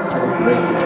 Celebrate.